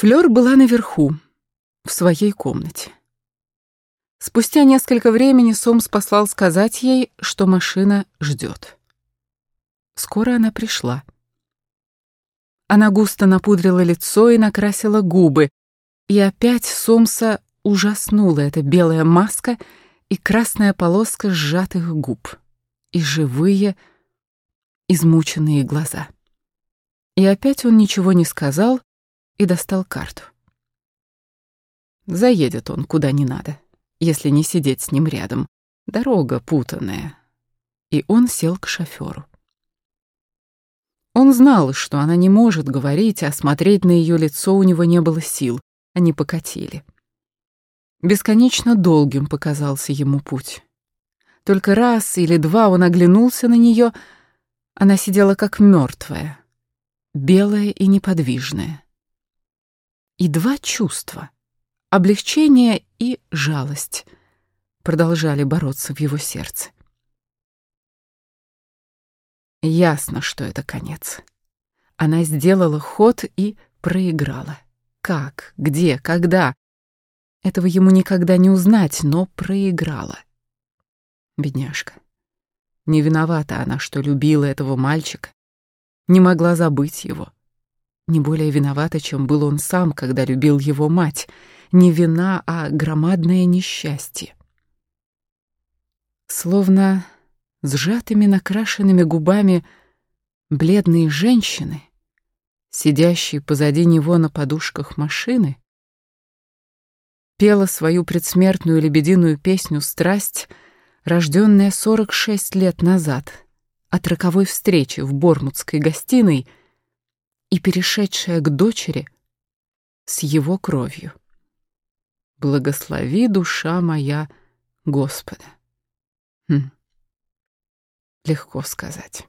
Флёр была наверху, в своей комнате. Спустя несколько времени Сомс послал сказать ей, что машина ждет. Скоро она пришла. Она густо напудрила лицо и накрасила губы, и опять Сомса ужаснула эта белая маска и красная полоска сжатых губ, и живые, измученные глаза. И опять он ничего не сказал и достал карту. Заедет он куда не надо, если не сидеть с ним рядом. Дорога путанная. И он сел к шофёру. Он знал, что она не может говорить, а смотреть на её лицо у него не было сил. Они покатили. Бесконечно долгим показался ему путь. Только раз или два он оглянулся на неё, она сидела как мёртвая, белая и неподвижная. И два чувства — облегчение и жалость — продолжали бороться в его сердце. Ясно, что это конец. Она сделала ход и проиграла. Как, где, когда? Этого ему никогда не узнать, но проиграла. Бедняжка. Не виновата она, что любила этого мальчика, не могла забыть его. Не более виновата, чем был он сам, когда любил его мать. Не вина, а громадное несчастье. Словно сжатыми накрашенными губами бледные женщины, сидящие позади него на подушках машины, пела свою предсмертную лебединую песню «Страсть», рожденная 46 лет назад, от роковой встречи в Бормутской гостиной и перешедшая к дочери с его кровью. Благослови, душа моя, Господа. Хм. Легко сказать.